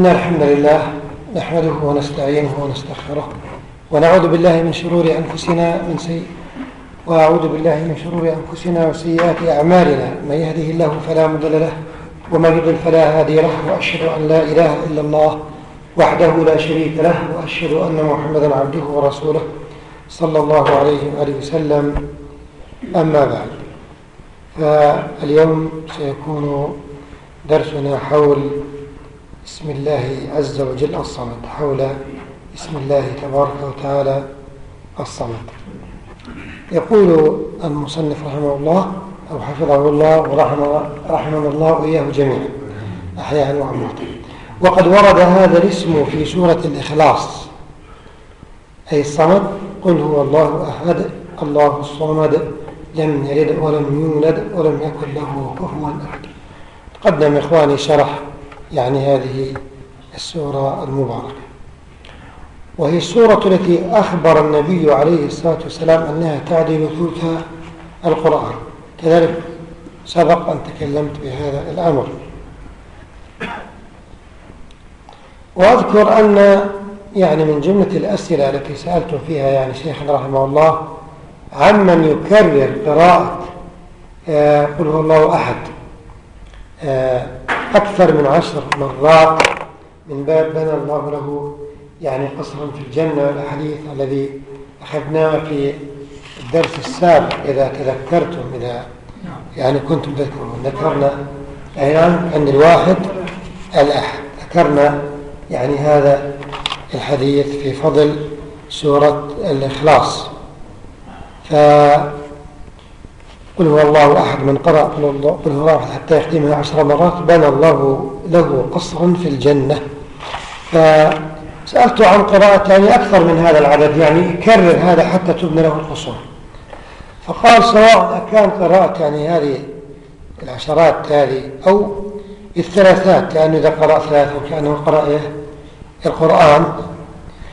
إن الحمد لله نحمده ونستعينه ونستغفره ونعوذ بالله من شرور أنفسنا من سيء وأعوذ بالله من شرور أنفسنا وسيئات أعمالنا. من يهده الله فلا مضل له ومن يضل فلا هادي له وأشهد أن لا إله إلا الله وحده لا شريك له وأشهد أن محمدا عبده ورسوله صلى الله عليه وآله وسلم. أما بعد فاليوم سيكون درسنا حول اسم الله عز وجل الصمد حول اسم الله تبارك وتعالى الصمد. يقول المصنف رحمه الله أو حفظه الله ورحمه الله وإياه جميعا أحياء وأمواتا وقد ورد هذا الاسم في سورة الإخلاص. أي الصمد قل هو الله أحد الله الصمد لم يلد ولم يولد ولم يكن له كفوا أحد. تقدم إخواني شرح يعني هذه السورة المباركة. وهي السورة التي أخبر النبي عليه الصلاة والسلام أنها تعدل ثلث القرآن. كذلك سبق أن تكلمت بهذا الأمر. وأذكر أن يعني من جملة الأسئلة التي سألت فيها يعني شيخنا رحمه الله عمن يكرر قراءة آه، قل هو الله أحد آه، أكثر من عشر مرات من باب بنى الله له يعني قصرا في الجنة الحديث الذي أخذناه في الدرس السابق إذا تذكرتم إذا يعني كنتم تذكرون. ذكرنا الآن عند الواحد الأحد. ذكرنا يعني هذا الحديث في فضل سورة الإخلاص. ف قل هو الله أحد من قرأ قل, الله هو أحد حتى يختمها عشر مرات بنى الله له قصرا في الجنة. فسألت عن قراءة يعني أكثر من هذا العدد يعني كرر هذا حتى تبنى له القصور. فقال سواء كان قراءة يعني هذه العشرات هذه أو الثلاثات لأنه إذا قرأ ثلاثة وكأنه قرأ إيه؟ القرآن.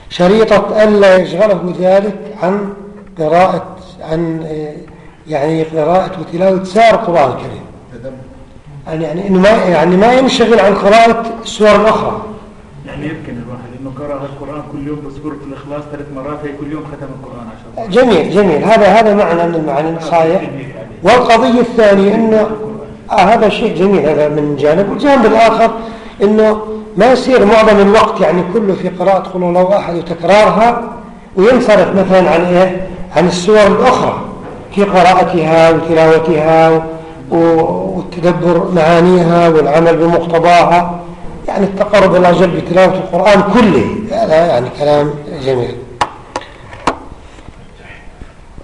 شريطة ألا يشغله ذلك عن قراءة عن يعني قراءة وتلاوة سائر القرآن الكريم. يعني يعني إنه ما يعني ما ينشغل عن قراءة السور الأخرى. يعني يمكن الواحد إنه قرأ القرآن كل يوم بسورة الإخلاص ثلاث مرات هي كل يوم ختم القرآن عشان. جميل جميل. هذا هذا معنى من المعاني الصحيح والقضية الثانية انه آه هذا شيء جميل هذا من جانب. والجانب الآخر إنه ما يصير معظم الوقت يعني كله في قراءة قل الله أحد وتكرارها وينصرف مثلا عن إيه؟ عن السور الأخرى. في قراءتها وتلاوتها والتدبر معانيها والعمل بمقتضاها. يعني التقرب إلى جل بتلاوة القرآن كله. هذا يعني كلام جميل.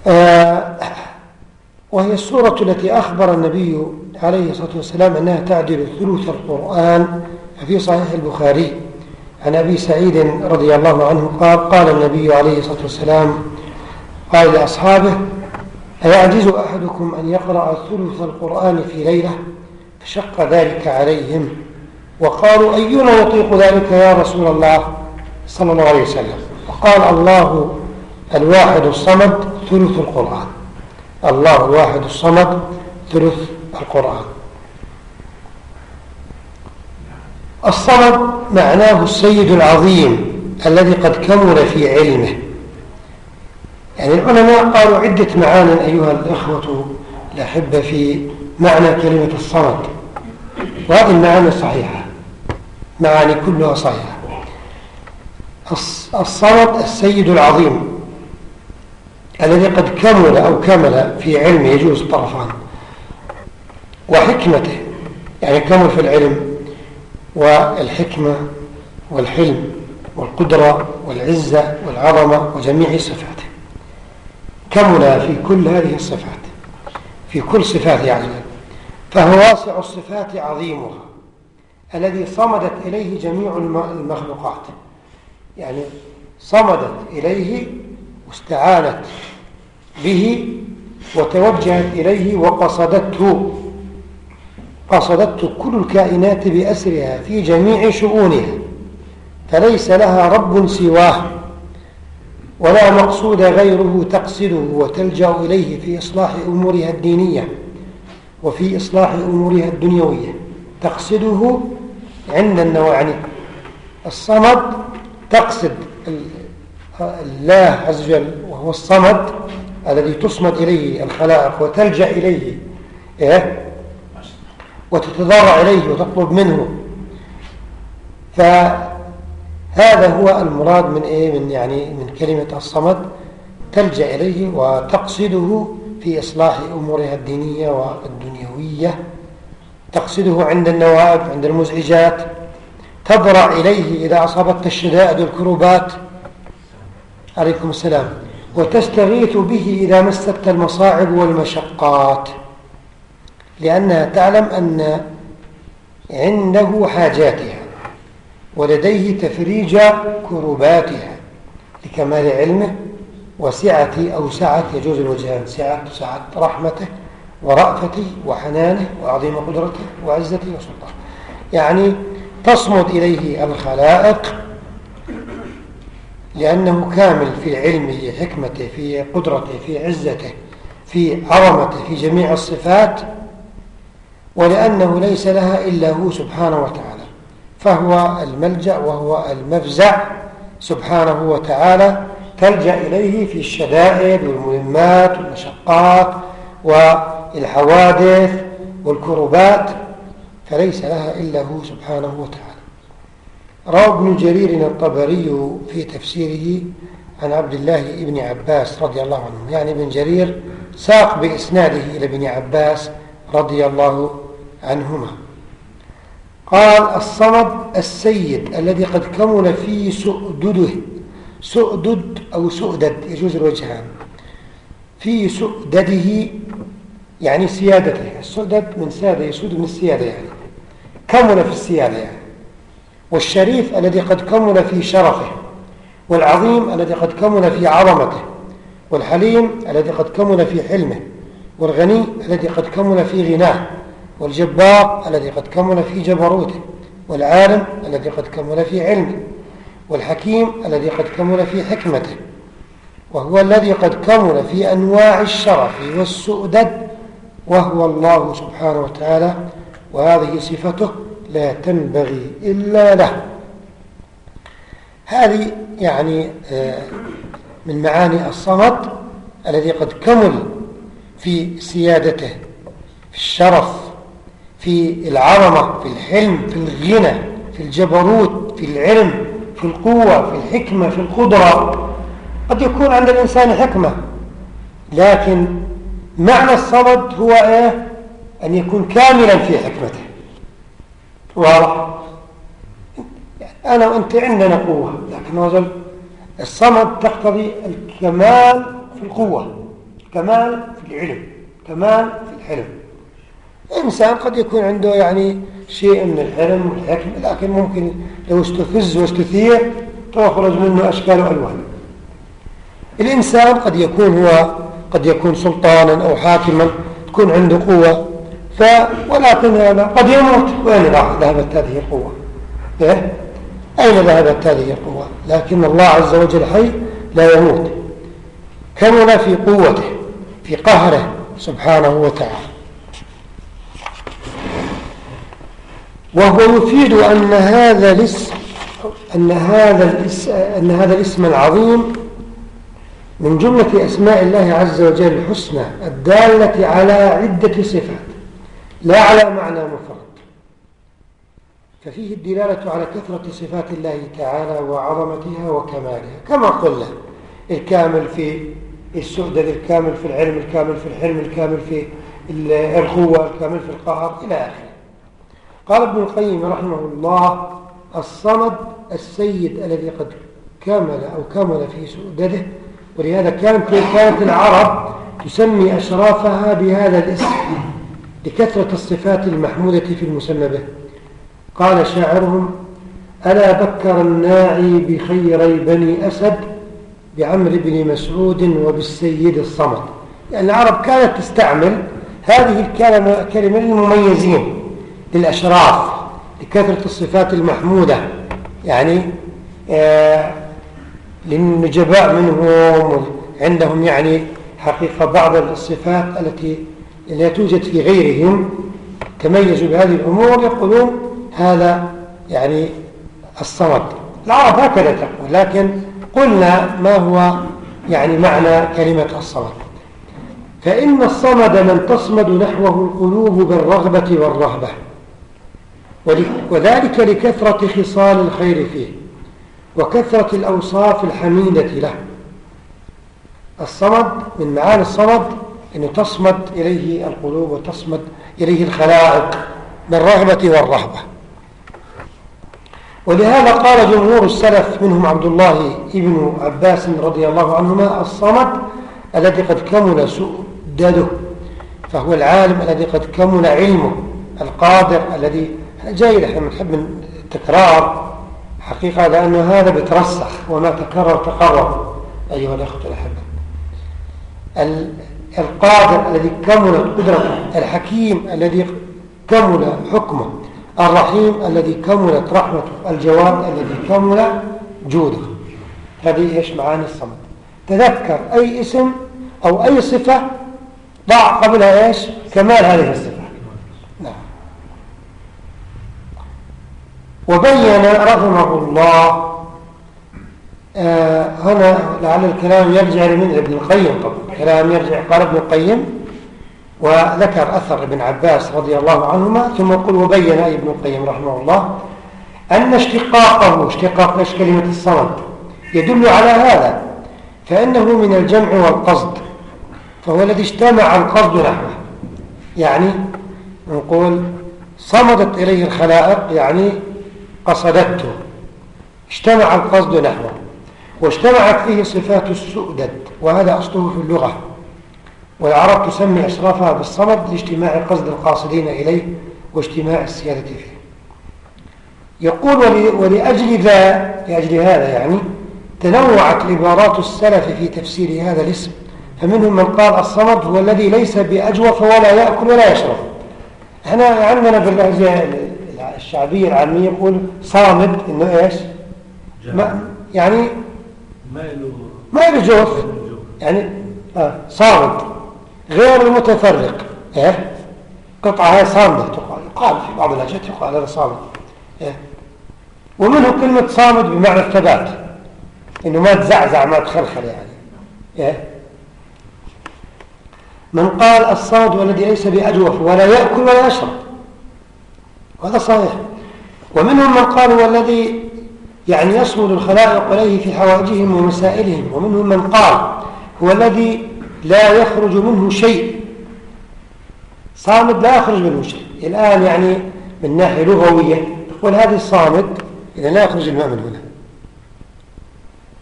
آه وهي السورة التي أخبر النبي عليه الصلاة والسلام أنها تعدل ثلث القرآن في صحيح البخاري. عن أبي سعيد رضي الله عنه قال قال النبي عليه الصلاة والسلام قال لأصحابه أيعجز أحدكم أن يقرأ ثلث القرآن في ليلة؟ فشق ذلك عليهم. وقالوا أينا يطيق ذلك يا رسول الله؟ صلى الله عليه وسلم. وقال الله الواحد الصمد ثلث القرآن. الله الواحد الصمد ثلث القرآن. الصمد معناه السيد العظيم الذي قد كمل في علمه. يعني العلماء قالوا عدة معان أيها الإخوة الأحبة في معنى كلمة الصمد. وهذه المعاني صحيحة. معاني كلها صحيحة. الصمد السيد العظيم الذي قد كمل أو كمل في علمه يجوز الطرفان وحكمته يعني كمل في العلم والحكمة والحلم والقدرة والعزة والعظمة وجميع صفاته. كمل في كل هذه الصفات في كل صفات يعني فهو واسع الصفات عظيمها الذي صمدت إليه جميع المخلوقات. يعني صمدت إليه واستعانت به وتوجهت إليه وقصدته قصدته كل الكائنات بأسرها في جميع شؤونها فليس لها رب سواه ولا مقصود غيره تقصده وتلجأ إليه في إصلاح أمورها الدينية وفي إصلاح أمورها الدنيوية. تقصده عند النوع يعني الصمد تقصد الله عز وجل وهو الصمد الذي تصمد إليه الخلائق وتلجأ إليه إيه؟ وتتضرع إليه وتطلب منه. فهذا هو المراد من إيه؟ من يعني من كلمة الصمد تلجأ إليه وتقصده في إصلاح أمورها الدينية والدنيوية تقصده عند النوائب عند المزعجات تضرع إليه إذا أصابتك الشدائد والكروبات. عليكم السلام. وتستغيث به إذا مستك المصاعب والمشقات لأنها تعلم أن عنده حاجاتها ولديه تفريج كروباتها لكمال علمه وسعة أو سعة يجوز الوجهان سعة سعة رحمته ورأفته وحنانه وعظيم قدرته وعزته وسلطانه. يعني تصمد إليه الخلائق لأنه كامل في علمه حكمته في قدرته في عزته في عظمته في جميع الصفات ولأنه ليس لها إلا هو سبحانه وتعالى. فهو الملجأ وهو المفزع سبحانه وتعالى تلجأ إليه في الشدائد والمهمات والمشقات والحوادث والكربات فليس لها إلا هو سبحانه وتعالى. روى ابن جرير الطبري في تفسيره عن عبد الله بن عباس رضي الله عنه. يعني ابن جرير ساق بإسناده إلى ابن عباس رضي الله عنهما. قال الصمد السيد الذي قد كمل في سؤدده. سؤدد أو سؤدد يجوز الوجهان في سؤدده يعني سيادته. السؤدد من سادة يسود من السيادة يعني. كمل في السيادة يعني. والشريف الذي قد كمل في شرفه. والعظيم الذي قد كمل في عظمته. والحليم الذي قد كمل في حلمه. والغني الذي قد كمل في غناه. والجبار الذي قد كمل في جبروته والعالم الذي قد كمل في علمه والحكيم الذي قد كمل في حكمته وهو الذي قد كمل في أنواع الشرف والسؤدد وهو الله سبحانه وتعالى وهذه صفته لا تنبغي إلا له. هذه يعني آه، من معاني الصمد الذي قد كمل في سيادته في الشرف في العظمة في الحلم في الغنى في الجبروت في العلم في القوة في الحكمة في القدرة. قد يكون عند الإنسان حكمة لكن معنى الصمد هو إيه؟ أن يكون كاملا في حكمته. واضح؟ أنا وأنت عندنا قوة لكن وزل الصمد تقتضي الكمال في القوة الكمال في العلم كمال في الحلم. إنسان قد يكون عنده يعني شيء من الحلم والحكم لكن ممكن لو استفز واستثير تخرج منه أشكال وألوان. الإنسان قد يكون هو قد يكون سلطانا أو حاكما تكون عنده قوة ف ولكن هذا قد يموت. وين ذهبت هذه القوة؟ إيه؟ أين ذهبت هذه القوة؟ لكن الله عز وجل حي لا يموت. كمل في قوته في قهره سبحانه وتعالى. وهو يفيد أن هذا الاسم أن هذا الاسم, أن هذا الاسم العظيم من جملة أسماء الله عز وجل الحسنى الدالة على عدة صفات لا على معنى مفرد. ففيه الدلالة على كثرة صفات الله تعالى وعظمتها وكمالها. كما قلنا الكامل في السؤدد الكامل في العلم الكامل في الحلم الكامل في القوة الكامل في القهر إلى آخره. قال ابن القيم رحمه الله الصمد السيد الذي قد كمل أو كمل في سؤدده ولهذا كانت كانت العرب تسمي أشرافها بهذا الاسم لكثرة الصفات المحمودة في المسمى به. قال شاعرهم ألا بكر الناعي بخيري بني أسد بعمر بن مسعود وبالسيد الصمد. يعني العرب كانت تستعمل هذه الكلمة, للمميزين. للأشراف لكثرة الصفات المحمودة. يعني آه للنجباء منهم عندهم يعني حقيقة بعض الصفات التي لا توجد في غيرهم. تميزوا بهذه الأمور يقولون هذا يعني الصمد. العرب هكذا تقول لكن قلنا ما هو يعني معنى كلمة الصمد. فإن الصمد من تصمد نحوه القلوب بالرغبة والرهبة. وذلك لكثرة خصال الخير فيه وكثرة الأوصاف الحميدة له. الصمد من معاني الصمد أنه تصمد إليه القلوب وتصمد إليه الخلائق بالرغبة والرهبة. ولهذا قال جمهور السلف منهم عبد الله ابن عباس رضي الله عنهما الصمد الذي قد كمل سؤدده فهو العالم الذي قد كمل علمه القادر الذي جيد إحنا بنحب التكرار. حقيقة لأنه هذا بترسخ وما تكرر تقرر أيها الأخوة الأحبة. القادر الذي كملت قدرته الحكيم الذي كمل حكمه الرحيم الذي كملت رحمته الجواد الذي كمل جوده. هذه إيش؟ معاني الصمد. تذكر أي اسم أو أي صفة ضع قبلها إيش؟ كمال هذه الصفة نعم وبين رحمه الله آه هنا لعل الكلام يرجع لمن ابن القيم طبعا الكلام يرجع قال ابن القيم وذكر أثر ابن عباس رضي الله عنهما ثم يقول وبين ابن القيم رحمه الله أن اشتقاقه اشتقاق إيش كلمة الصمد؟ يدل على هذا فإنه من الجمع والقصد فهو الذي اجتمع القصد نحوه. يعني نقول صمدت إليه الخلائق يعني قصدته. اجتمع القصد نحوه واجتمعت فيه صفات السؤدد وهذا أصله في اللغة. والعرب تسمي أشرافها بالصمد لاجتماع قصد القاصدين إليه واجتماع السيادة فيه. يقول ولأجل ذا لأجل هذا يعني تنوعت عبارات السلف في تفسير هذا الاسم فمنهم من قال الصمد هو الذي ليس بأجوف ولا يأكل ولا يشرب. إحنا عندنا باللهجة الشعبية العامية يقول صامد إنه إيش؟ ما يعني ما له جوف يعني آه صامد غير المتفرق. إيه؟ قطعة هي صامدة تقال. يقال في بعض الأجهات يقال هذا صامد إيه؟ ومنه كلمة صامد بمعنى الثبات. إنه ما تزعزع ما تخلخل يعني. إيه؟ من قال الصامد والذي ليس بأجوف ولا يأكل ولا يشرب. وهذا صحيح. ومنهم من قال هو الذي يعني يصمد الخلائق إليه في حوائجهم ومسائلهم. ومنهم من قال هو الذي لا يخرج منه شيء. صامد لا يخرج منه شيء. الآن يعني من ناحية لغوية يقول هذه الصامد إذا لا يخرج الماء من هنا.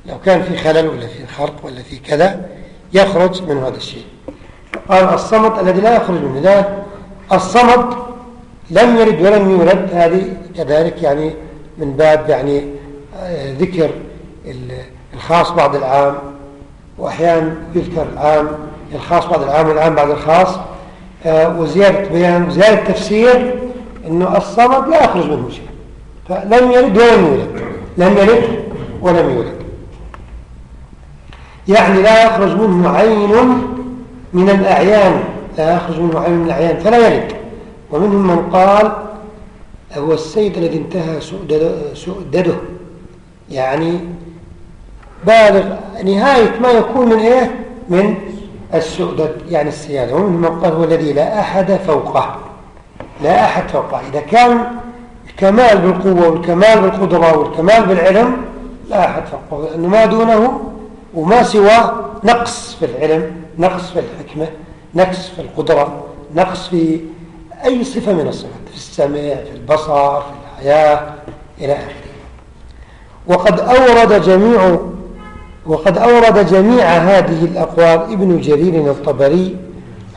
لو كان في خلل ولا في خرق ولا في كذا يخرج من هذا الشيء. قال الصمد الذي لا يخرج منه. لا الصمد لم يرد ولم يولد هذه كذلك يعني من باب يعني آه، ذكر الخاص بعد العام وأحيانا يذكر العام الخاص بعد العام والعام بعد الخاص. آه، وزيادة بيان وزيادة تفسير أنه الصمد لا يخرج منه شيء. فلم يلد ولم يولد. لم يلد ولم يولد. يعني لا يخرج منه عين من الأعيان لا يخرج منه عين من الأعيان فلا يلد ومنهم من قال هو السيد الذي انتهى سؤدده يعني بالغ نهاية ما يكون من إيه؟ من السؤدد يعني السيادة. ومنهم من قال هو الذي لا أحد فوقه. لا أحد فوقه. إذا كان الكمال بالقوة والكمال بالقدرة والكمال بالعلم لا أحد فوقه. لأنه ما دونه وما سواه نقص في العلم نقص في الحكمة نقص في القدرة نقص في أي صفة من الصفات؟ في السمع في البصر في الحياة إلى آخره. وقد أورد جميع وقد أورد جميع هذه الأقوال ابن جرير الطبري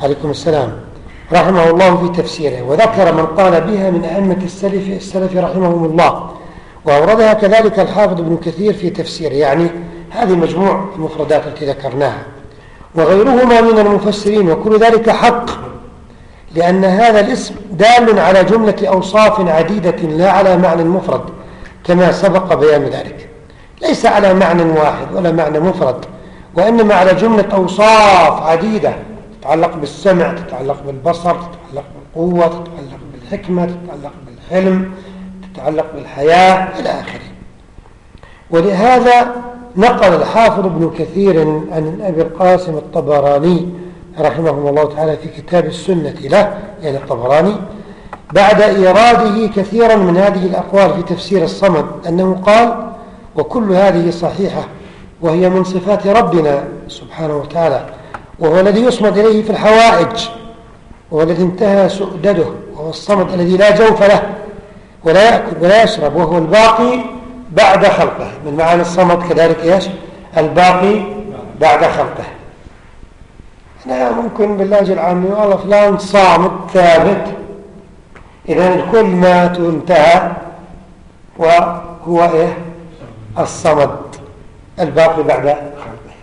عليكم السلام رحمه الله في تفسيره وذكر من قال بها من أئمة السلف, السلف رحمهم الله وأوردها كذلك الحافظ ابن كثير في تفسيره. يعني هذه مجموع المفردات التي ذكرناها وغيرهما من المفسرين وكل ذلك حق. لأن هذا الاسم دال على جملة أوصاف عديدة لا على معنى مفرد كما سبق بيان ذلك. ليس على معنى واحد ولا معنى مفرد وإنما على جملة أوصاف عديدة تتعلق بالسمع تتعلق بالبصر تتعلق بالقوة تتعلق بالحكمة تتعلق بالحلم تتعلق بالحياة إلى آخره. ولهذا نقل الحافظ ابن كثير عن أبي القاسم الطبراني رحمه الله تعالى في كتاب السنة له يعني الطبراني بعد إيراده كثيرا من هذه الأقوال في تفسير الصمد أنه قال وكل هذه صحيحة وهي من صفات ربنا سبحانه وتعالى وهو الذي يصمد إليه في الحوائج وهو الذي انتهى سؤدده وهو الصمد الذي لا جوف له ولا يأكل ولا يشرب وهو الباقي بعد خلقه. من معاني الصمد كذلك إيش؟ الباقي بعد خلقه. إحنا ممكن بالله العامي والله فلان صامت ثابت اذا الكل مات وانتهى وهو إيه؟ الصمد. الباقي بعد خلقه.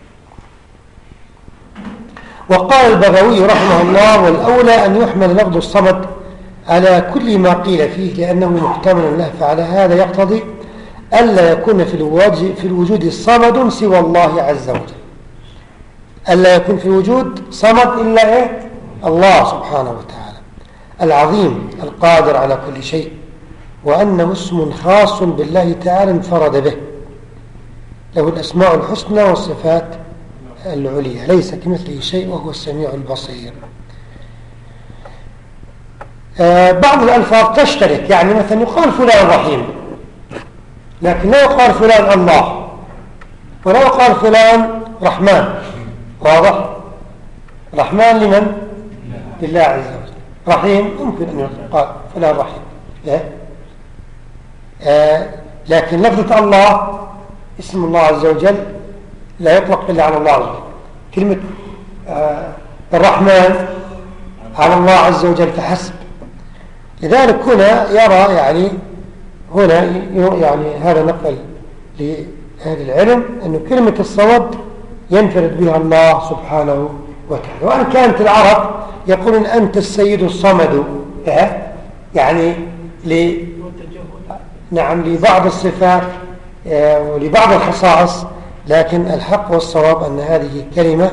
وقال البغوي رحمه الله والأولى أن يحمل لفظ الصمد على كل ما قيل فيه لأنه محتمل له فعلى هذا يقتضي ألا يكون في الوجود, في الوجود صمد سوى الله عز وجل. ألا يكون في الوجود صمد إلا إيه؟ الله سبحانه وتعالى. العظيم القادر على كل شيء. وأنه اسم خاص بالله تعالى انفرد به. له الأسماء الحسنى والصفات العليا. ليس كمثله شيء وهو السميع البصير. آه بعض الألفاظ تشترك. يعني مثلا يقال فلان رحيم. لكن لا يقال فلان الله. ولا يقال فلان رحمن. واضح؟ رحمن لمن؟ لله عز وجل. رحيم؟ ممكن أن يقال فلان رحيم. لا آه لكن لفظة الله اسم الله عز وجل لا يطلق إلا على الله عز وجل. كلمة آه الرحمن على الله عز وجل فحسب لذلك هنا يرى يعني هنا يعني هذا نقل لأهل العلم أن كلمة الصمد ينفرد بها الله سبحانه وتعالى. وأن كانت العرب يقولون أنت السيد الصمد يعني ل نعم لبعض الصفات آه، ولبعض الخصائص لكن الحق والصواب أن هذه كلمة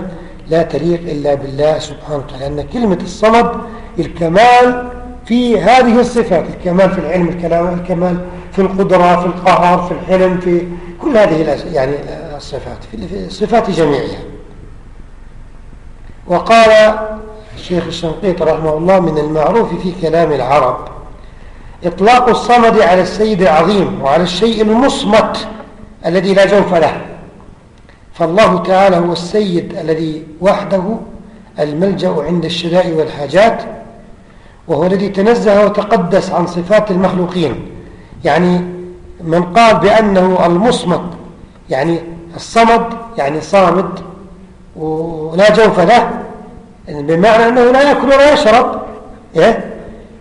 لا تليق إلا بالله سبحانه وتعالى لأن كلمة الصمد الكمال في هذه الصفات الكمال في العلم الكلام الكمال في القدرة في القهر في الحلم في كل هذه يعني الصفات في الصفات جميعها. وقال الشيخ الشنقيط رحمه الله من المعروف في كلام العرب إطلاق الصمد على السيد العظيم وعلى الشيء المصمت الذي لا جوف له. فالله تعالى هو السيد الذي وحده الملجأ عند الشداء والحاجات وهو الذي تنزه وتقدس عن صفات المخلوقين. يعني من قال بأنه المصمد يعني الصمد يعني صامد ولا جوف له بمعنى أنه لا يأكل ولا يشرب إيه؟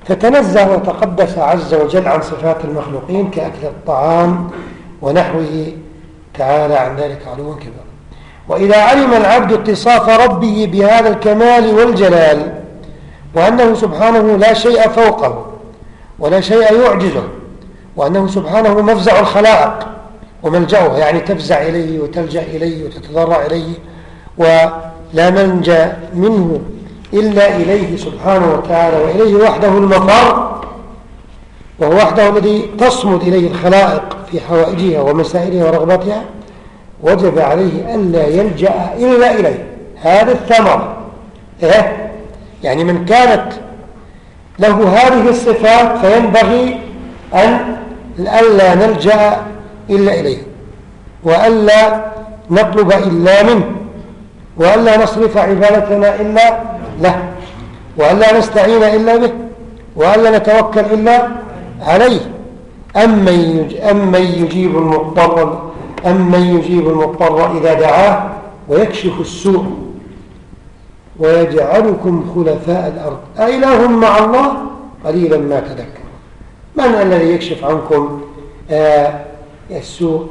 فتنزه وتقدس عز وجل عن صفات المخلوقين كأكل الطعام ونحوه تعالى عن ذلك علوا كبيرا وإذا علم العبد اتصاف ربه بهذا الكمال والجلال وأنه سبحانه لا شيء فوقه ولا شيء يعجزه وأنه سبحانه مفزع الخلائق وملجأها يعني تفزع إليه وتلجأ إليه وتتضرع إليه ولا منجى منه إلا إليه سبحانه وتعالى وإليه وحده المفر وهو وحده الذي تصمد إليه الخلائق في حوائجها ومسائلها ورغباتها وجب عليه ألا يلجأ إلا إليه هذا الثمر إيه؟ يعني من كانت له هذه الصفات فينبغي أن ألا نلجأ إلا إليه. وألا نطلب إلا منه. وألا نصرف عبادتنا إلا له. وألا نستعين إلا به. وألا نتوكل إلا عليه. أمن أم يجيب المضطر أمن يجيب المضطر إذا دعاه ويكشف السوء. ويجعلكم خلفاء الأرض. أإله مع الله؟ قليلا ما تذكر. من الذي يكشف عنكم؟ آه السوء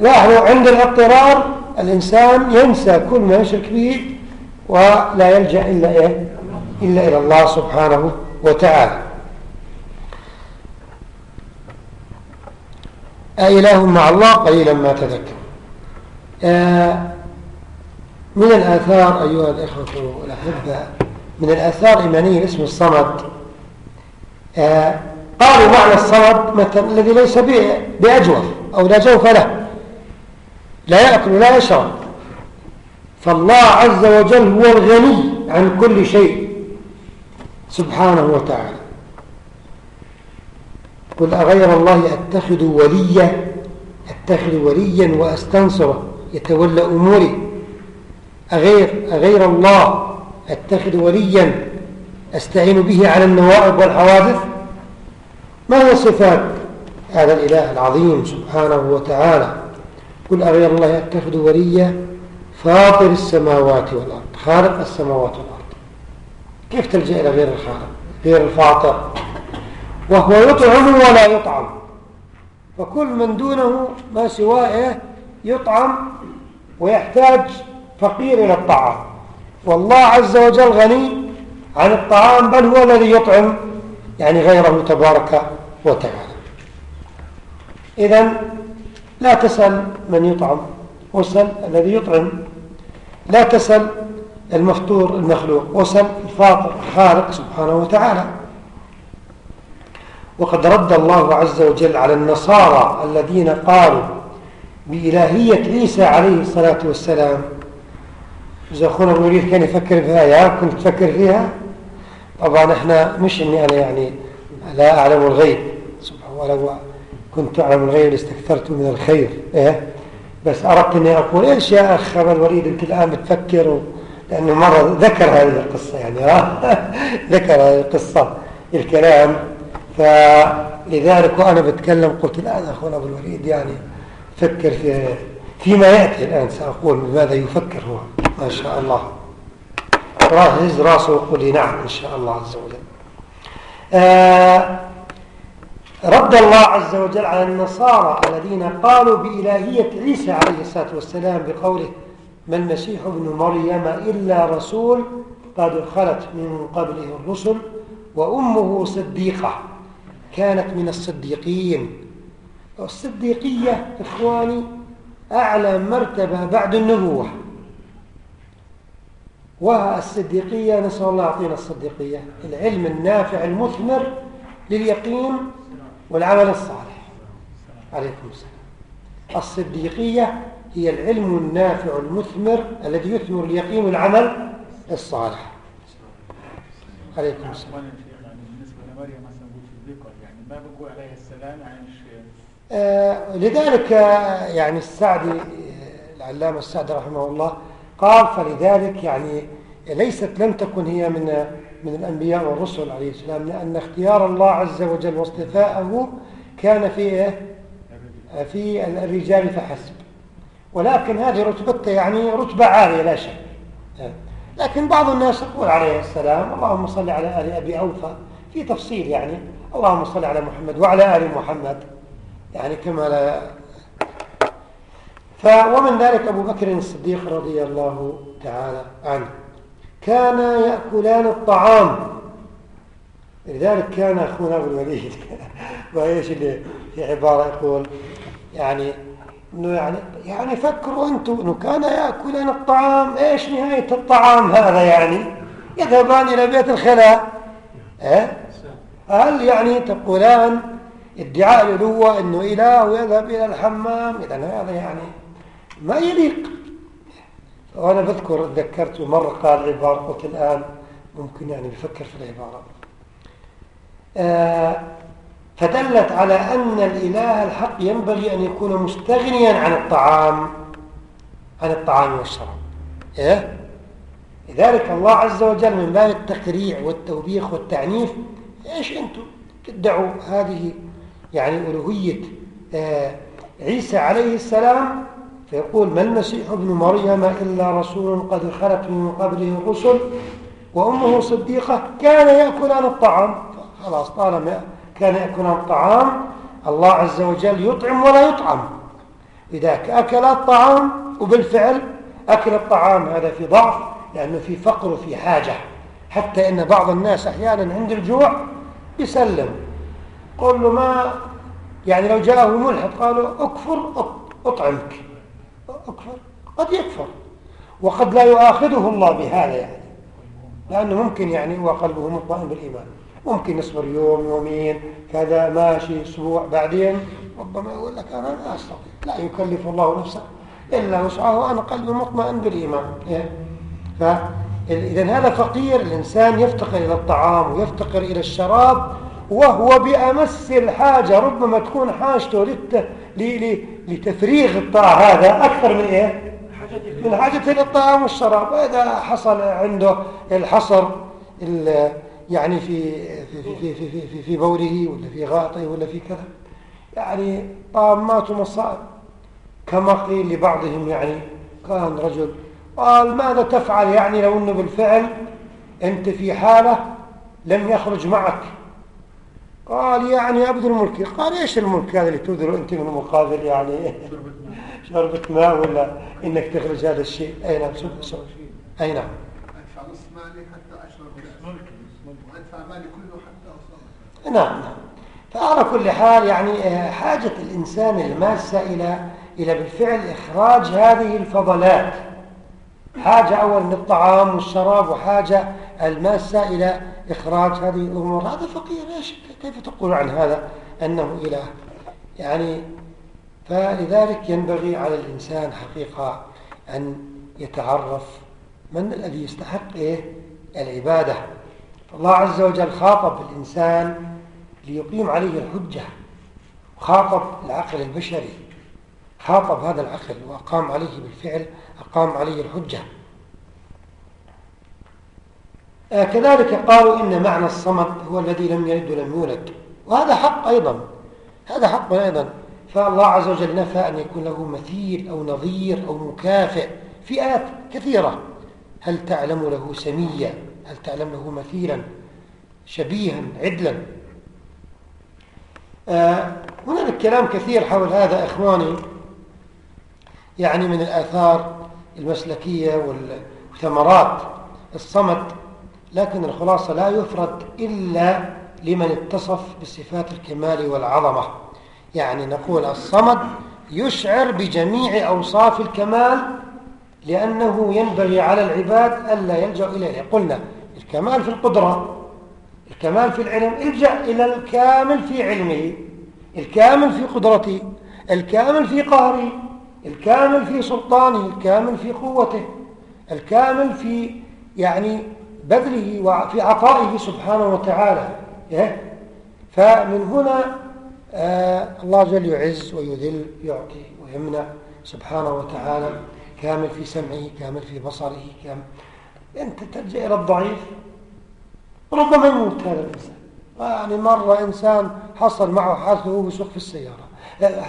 لا عند الاضطرار الإنسان ينسى كل ما يشرك به ولا يلجأ إلا, إيه؟ إلا إلى الله سبحانه وتعالى. أإله مع الله قليلا ما تذكر. آه من الآثار أيها الإخوة والأحبة من الآثار الإيمانية اسم الصمد. آه قالوا معنى الصمد مثلا الذي ليس بأجوف أو لا جوف له. لا يأكل ولا يشرب. فالله عز وجل هو الغني عن كل شيء. سبحانه وتعالى. قل أغير الله أتخذ وليا أتخذ وليا وأستنصره. يتولى أموري. أغير, أغير الله أتخذ وليا أستعين به على النوائب والحوادث. ما هي صفات هذا الإله العظيم سبحانه وتعالى؟ قل أغير الله أتخذ وليا فاطر السماوات والأرض خالق السماوات والأرض. كيف تلجأ إلى غير الخالق؟ غير الفاطر. وهو يطعم ولا يطعم. فكل من دونه ما سواه يطعم ويحتاج فقير إلى الطعام. والله عز وجل غني عن الطعام بل هو الذي يطعم يعني غيره تبارك وتعالى إذا لا تسأل من يطعم وسل الذي يطعم. لا تسأل المفطور المخلوق وسل الفاطر الخالق سبحانه وتعالى. وقد رد الله عز وجل على النصارى الذين قالوا بإلهية عيسى عليه الصلاة والسلام. إذا أخونا المريد كان يفكر فيها يا كنت تفكر فيها؟ طبعا إحنا مش إني أنا يعني لا أعلم الغيب. ولو كنت أعلم الغيب لاستكثرت من الخير إيه؟ بس أردت إني أقول إيش يا أخ أبا الوليد أنت الآن بتفكر؟ و... لأنه مرة ذكر هذه القصة يعني ذكر هذه القصة الكلام. فلذلك وأنا بتكلم قلت الآن أخونا أبو الوليد يعني فكر في فيما يأتي الآن سأقول بماذا يفكر هو. ما شاء الله. هز راسه وقل لي نعم إن شاء الله عز وجل. آه رد الله عز وجل على النصارى الذين قالوا بإلهية عيسى عليه الصلاة والسلام بقوله ما المسيح ابن مريم إلا رسول قد خلت من قبله الرسل وأمه صديقة كانت من الصديقين. والصديقية إخواني أعلى مرتبة بعد النبوة. والصديقية نسأل الله يعطينا الصديقية العلم النافع المثمر لليقين والعمل الصالح. عليكم السلام. الصديقية هي العلم النافع المثمر الذي يثمر اليقين والعمل الصالح. عليكم السلام. يعني ما بقول السلام آه لذلك يعني السعدي العلامة السعدي رحمه الله قال فلذلك يعني ليست لم تكن هي من من الأنبياء والرسل عليه السلام لأن اختيار الله عز وجل واصطفاءه كان في في الرجال فحسب. ولكن هذه رتبته يعني رتبة عالية لا شك. لكن بعض الناس يقول عليه السلام اللهم صل على آل أبي أوفى. في تفصيل يعني اللهم صل على محمد وعلى آل محمد. يعني كما لا ومن ذلك أبو بكر الصديق رضي الله تعالى عنه. كانا يأكلان الطعام. لذلك كان أخونا أبو الوليد وإيش اللي في عبارة يقول يعني إنه يعني يعني فكروا أنتم إنه كان يأكلان الطعام. إيش نهاية الطعام هذا يعني؟ يذهبان إلى بيت الخلاء. آه هل يعني تقولان ادعاء الالوه إنه إله ويذهب إلى الحمام؟ اذا هذا يعني ما يليق. وأنا بذكر ذكرت مرة قال عبارة قلت الآن ممكن يعني بفكر في العبارة آه فدلت على أن الإله الحق ينبغي أن يكون مستغنيا عن الطعام عن الطعام والشراب إيه؟ لذلك الله عز وجل من باب التقريع والتوبيخ والتعنيف إيش أنتم تدعوا هذه يعني ألوهية آه عيسى عليه السلام فيقول ما المسيح ابن مريم إلا رسول قد خلت من قبله الرسل وأمه صديقة كان يأكلان الطعام. خلاص طالما كان يأكلان الطعام الله عز وجل يطعم ولا يطعم. إذا أكل الطعام وبالفعل أكل الطعام هذا في ضعف لأنه في فقر وفي حاجة. حتى إن بعض الناس أحيانا عند الجوع يسلم. قل له ما يعني لو جاءه ملحد قالوا اكفر أطعمك. أكفر قد يكفر وقد لا يؤاخذه الله بهذا يعني. لأنه ممكن يعني هو قلبه مطمئن بالإيمان. ممكن يصبر يوم يومين كذا ماشي أسبوع بعدين ربما يقول لك أنا لا أستطيع. لا يكلف الله نفسا إلا وسعه وأنا قلبي مطمئن بالإيمان. إيه؟ فإذا هذا فقير. الإنسان يفتقر إلى الطعام ويفتقر إلى الشراب وهو بأمس الحاجة. ربما تكون حاجته. لتفريغ الطاعة. هذا أكثر من إيه؟ من حاجته للطعام والشراب. وإذا حصل عنده الحصر يعني في في في في في, في, في بوله ولا في غائطه ولا في كذا يعني طامات ومصائب. كما قيل لبعضهم يعني كان رجل قال ماذا تفعل يعني لو إنه بالفعل أنت في حالة لم يخرج معك قال يعني أبذل ملكي قال إيش الملك هذا اللي تبذله أنت من مقابل يعني؟ شربة ماء ولا إنك تخرج هذا الشيء؟ أي نعم فيه أي نعم. أدفع نص مالي حتى أشرب وأدفع مالي كله حتى أصلي. نعم نعم. فعلى كل حال يعني آه، حاجة الإنسان الماسة إلى إلى بالفعل إخراج هذه الفضلات. حاجة أولا للطعام والشراب وحاجة الماسة إلى إخراج هذه الأمور. هذا فقير إيش كيف تقول عن هذا؟ أنه إله. يعني فلذلك ينبغي على الإنسان حقيقة أن يتعرف من الذي يستحق إيه؟ العبادة. الله عز وجل خاطب الإنسان ليقيم عليه الحجة خاطب العقل البشري خاطب هذا العقل وأقام عليه بالفعل أقام عليه الحجة. آه، كذلك قالوا إن معنى الصمد هو الذي لم يلد ولم يولد. وهذا حق أيضا. هذا حق أيضا. فالله عز وجل نفى أن يكون له مثيل أو نظير أو مكافئ في آيات كثيرة. هل تعلم له سميا؟ هل تعلم له مثيلا؟ شبيها؟ عدلا؟ آه هناك كلام كثير حول هذا إخواني يعني من الآثار المسلكية وثمرات الصمد لكن الخلاصة لا يفرد إلا لمن اتصف بصفات الكمال والعظمة. يعني نقول الصمد يشعر بجميع أوصاف الكمال لأنه ينبغي على العباد ألا يلجأ إليه قلنا الكمال في القدرة الكمال في العلم الجأ إلى الكامل في علمه الكامل في قدرته الكامل في قهره. الكامل في سلطانه الكامل في قوته الكامل في يعني بذله وفي عطائه سبحانه وتعالى إيه؟ فمن هنا آه الله جل يعز ويذل يعطي ويمنع سبحانه وتعالى كامل في سمعه كامل في بصره كامل. أنت تلجأ إلى الضعيف ربما يموت هذا الإنسان. يعني مرة إنسان حصل معه حادث وهو يسوق في السيارة.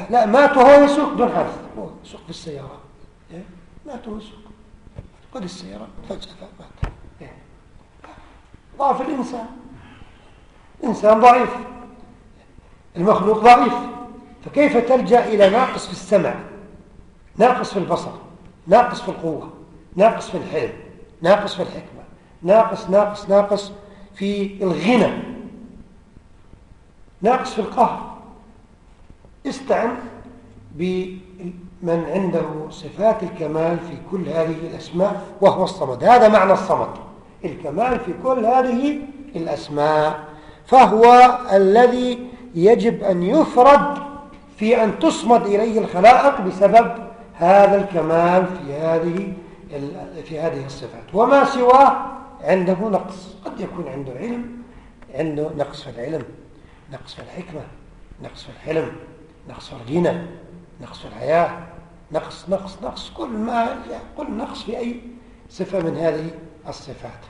لا مات وهو يسوق دون حادث. هو يسوق في السيارة. إيه؟ وهو يسوق قد السيارة فجأة مات إيه؟ ضعف الإنسان. إنسان ضعيف. المخلوق ضعيف. فكيف تلجأ إلى ناقص في السمع؟ ناقص في البصر. ناقص في القوة. ناقص في الحلم. ناقص في الحكمة. ناقص ناقص ناقص في الغنى. ناقص في القهر. استعن بمن عنده صفات الكمال في كل هذه الأسماء وهو الصمد. هذا معنى الصمد. الكمال في كل هذه الأسماء. فهو الذي يجب أن يفرد في أن تصمد إليه الخلائق بسبب هذا الكمال في هذه في هذه الصفات. وما سواه عنده نقص. قد يكون عنده علم عنده نقص في العلم نقص في الحكمة نقص في الحلم نقص في الغنى نقص في الحياة. نقص نقص نقص. كل ما كل نقص في أي صفة من هذه الصفات.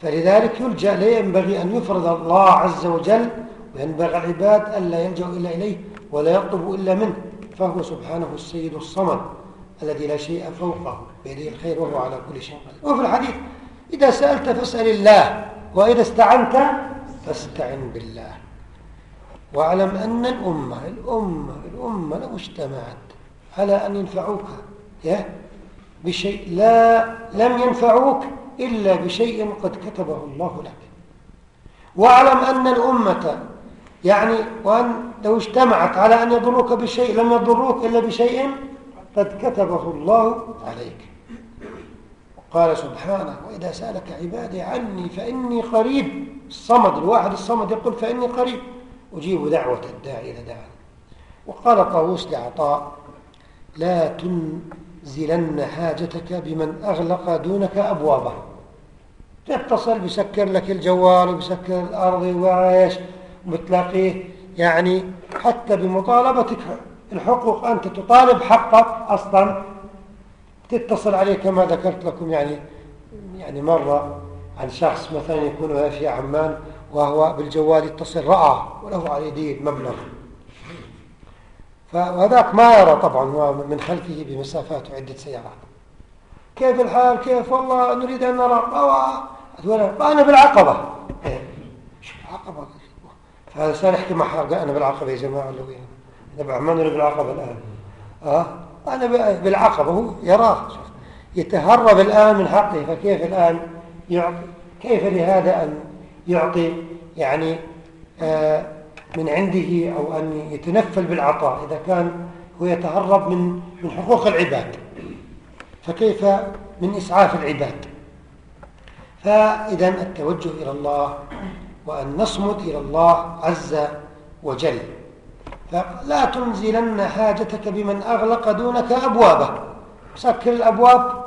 فلذلك يلجأ لا ينبغي أن يفرض الله عز وجل وينبغي العباد ألا يلجأوا إلا إليه ولا يطلبوا إلا منه فهو سبحانه السيد الصمد الذي لا شيء فوقه بيده الخير وهو على كل شيء قدير. وفي الحديث إذا سألت فاسأل الله وإذا استعنت فاستعن بالله. واعلم أن الأمة الأمة الأمة لو اجتمعت على أن ينفعوك بشيء لا لم ينفعوك إلا بشيء قد كتبه الله لك. واعلم أن الأمة يعني وأن لو اجتمعت على أن يضروك بشيء لم يضروك إلا بشيء قد كتبه الله عليك. قال سبحانه وإذا سألك عبادي عني فإني قريب. الصمد الواحد الصمد يقول فإني قريب. أجيب دعوة الداعي إذا دعاني وقال طاووس لعطاء لا تنزلن حاجتك بمن أغلق دونك أبوابه. تتصل بسكر لك الجوال وبسكر الأرض وعايش وبتلاقيه يعني حتى بمطالبتك الحقوق أنت تطالب حقك أصلا. تتصل عليه كما ذكرت لكم يعني يعني مرة عن شخص مثلا يكون في عمان وهو بالجوال يتصل رأى وله عليه دين مبلغ. فهذاك ما يرى طبعا هو من خلفه بمسافات عدة سيارات. كيف الحال؟ كيف؟ والله نريد أن نرى. أنا بالعقبة. إيه. شو العقبة؟ فهذا صار يحكي مع أنا بالعقبة يا جماعة ولا وين أنا بعمان ولا بالعقبة الآن. أه؟ أنا بالعقبة هو يراه. يتهرب الآن من حقه. فكيف الآن يعطي؟ كيف لهذا أن يعطي يعني آه من عنده أو أن يتنفل بالعطاء إذا كان هو يتهرب من من حقوق العباد. فكيف؟ من إسعاف العباد. فإذا التوجه إلى الله وأن نصمد إلى الله عز وجل. فلا تنزلن حاجتك بمن أغلق دونك أبوابه. سكر الأبواب.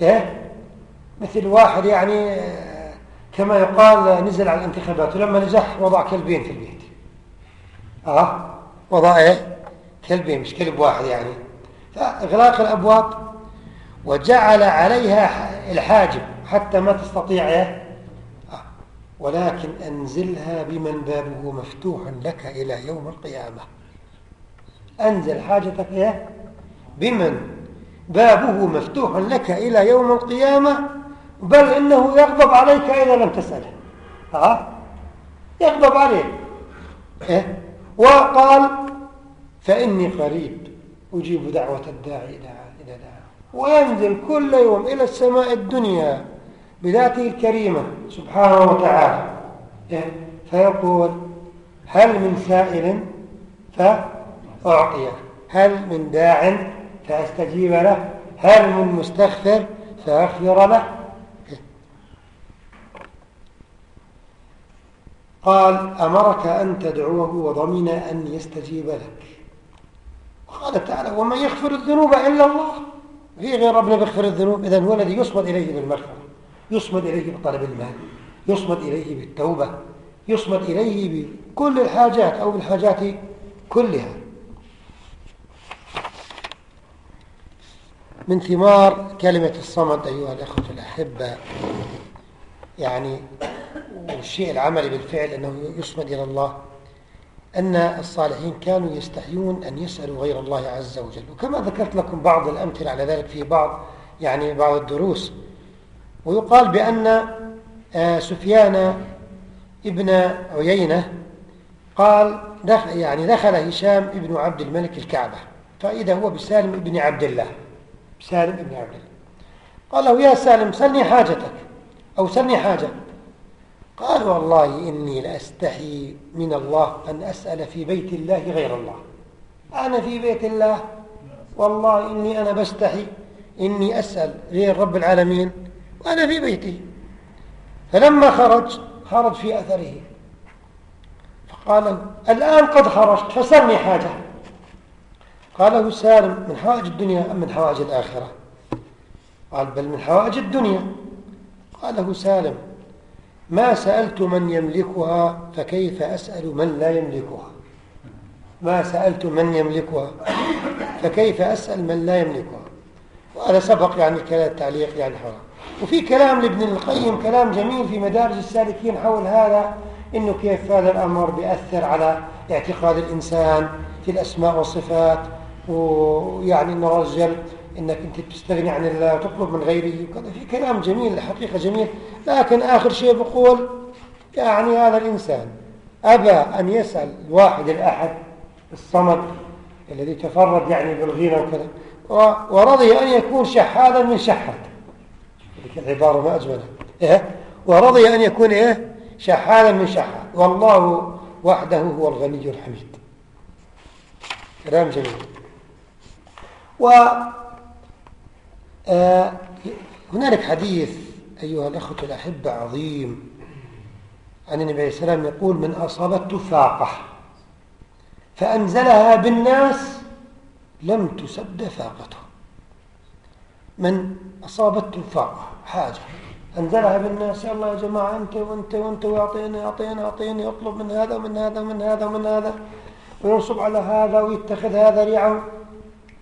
إيه؟ مثل واحد يعني كما يقال نزل على الانتخابات ولما نجح وضع كلبين في البيت. آه وضع إيه؟ كلبين مش كلب واحد يعني. فإغلاق الأبواب وجعل عليها الحاجب حتى ما تستطيع إيه؟ آه. ولكن أنزلها بمن بابه مفتوح لك إلى يوم القيامة. أنزل حاجتك إيه؟ بمن بابه مفتوح لك إلى يوم القيامة. بل إنه يغضب عليك إذا لم تسأله. ها. يغضب عليك. إيه؟ وقال فإني قريب أجيب دعوة الداعي إذا دعا وينزل كل يوم إلى السماء الدنيا بذاته الكريمة سبحانه وتعالى. فيقول هل من سائل فأعطيه. هل من داع فأستجيب له. هل من مستغفر فأغفر له. قال أمرك أن تدعوه وضمن أن يستجيب لك. وقال تعالى ومن يغفر الذنوب إلا الله. في غير ربنا بيغفر الذنوب. إذن هو الذي يصمد إليه بالمغفرة يصمد إليه بطلب المال يصمد إليه بالتوبة يصمد إليه بكل الحاجات أو بالحاجات كلها. من ثمار كلمة الصمد أيها الأخوة الأحبة يعني والشيء العملي بالفعل أنه يصمد إلى الله أن الصالحين كانوا يستحيون أن يسألوا غير الله عز وجل. وكما ذكرت لكم بعض الأمثلة على ذلك في بعض يعني بعض الدروس. ويقال بأن آه، سفيان ابن عيينة قال دخل يعني دخل هشام ابن عبد الملك الكعبة فإذا هو بسالم ابن عبد الله سالم ابن عبد الله. قال له يا سالم سلني حاجتك. أو سلني حاجة. قال والله إني لأستحي من الله أن أسأل في بيت الله غير الله. أنا في بيت الله والله إني أنا بستحي إني أسأل غير رب العالمين وأنا في بيتي. فلما خرج خرج في أثره. فقال الآن قد خرجت فسلني حاجة. قال سالم من حوائج الدنيا أم من حوائج الآخرة؟ قال بل من حوائج الدنيا. قال له سالم ما سألت من يملكها فكيف أسأل من لا يملكها؟ ما سألت من يملكها فكيف أسأل من لا يملكها؟ وهذا سبق يعني كلام التعليق يعني حرام وفي كلام لابن القيم كلام جميل في مدارج السالكين حول هذا إنه كيف هذا الأمر بيأثر على اعتقاد الإنسان في الأسماء والصفات ويعني أنه رجل إنك أنت تستغني عن الله وتطلب من غيره. وكذا في كلام جميل الحقيقة جميل. لكن آخر شيء بقول يعني هذا الإنسان أبى أن يسأل الواحد الأحد الصمد الذي تفرد يعني بالغنى وكذا ورضي أن يكون شحاذا من شحات. هذه العبارة ما أجملها. إيه؟ ورضي أن يكون إيه؟ شحاذا من شحات. والله وحده هو الغني الحميد. كلام جميل. و آه هنالك حديث أيها الأخوة الأحبة عظيم عن النبي عليه السلام يقول من أصابته فاقة فأنزلها بالناس لم تسد فاقته. من أصابته فاقة حاجة. أنزلها بالناس يلا يا جماعة أنت وأنت وأنت وأعطيني أعطيني أعطيني يطلب من هذا ومن هذا ومن هذا ومن هذا وينصب على هذا ويتخذ هذا ريعه